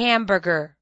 hamburger.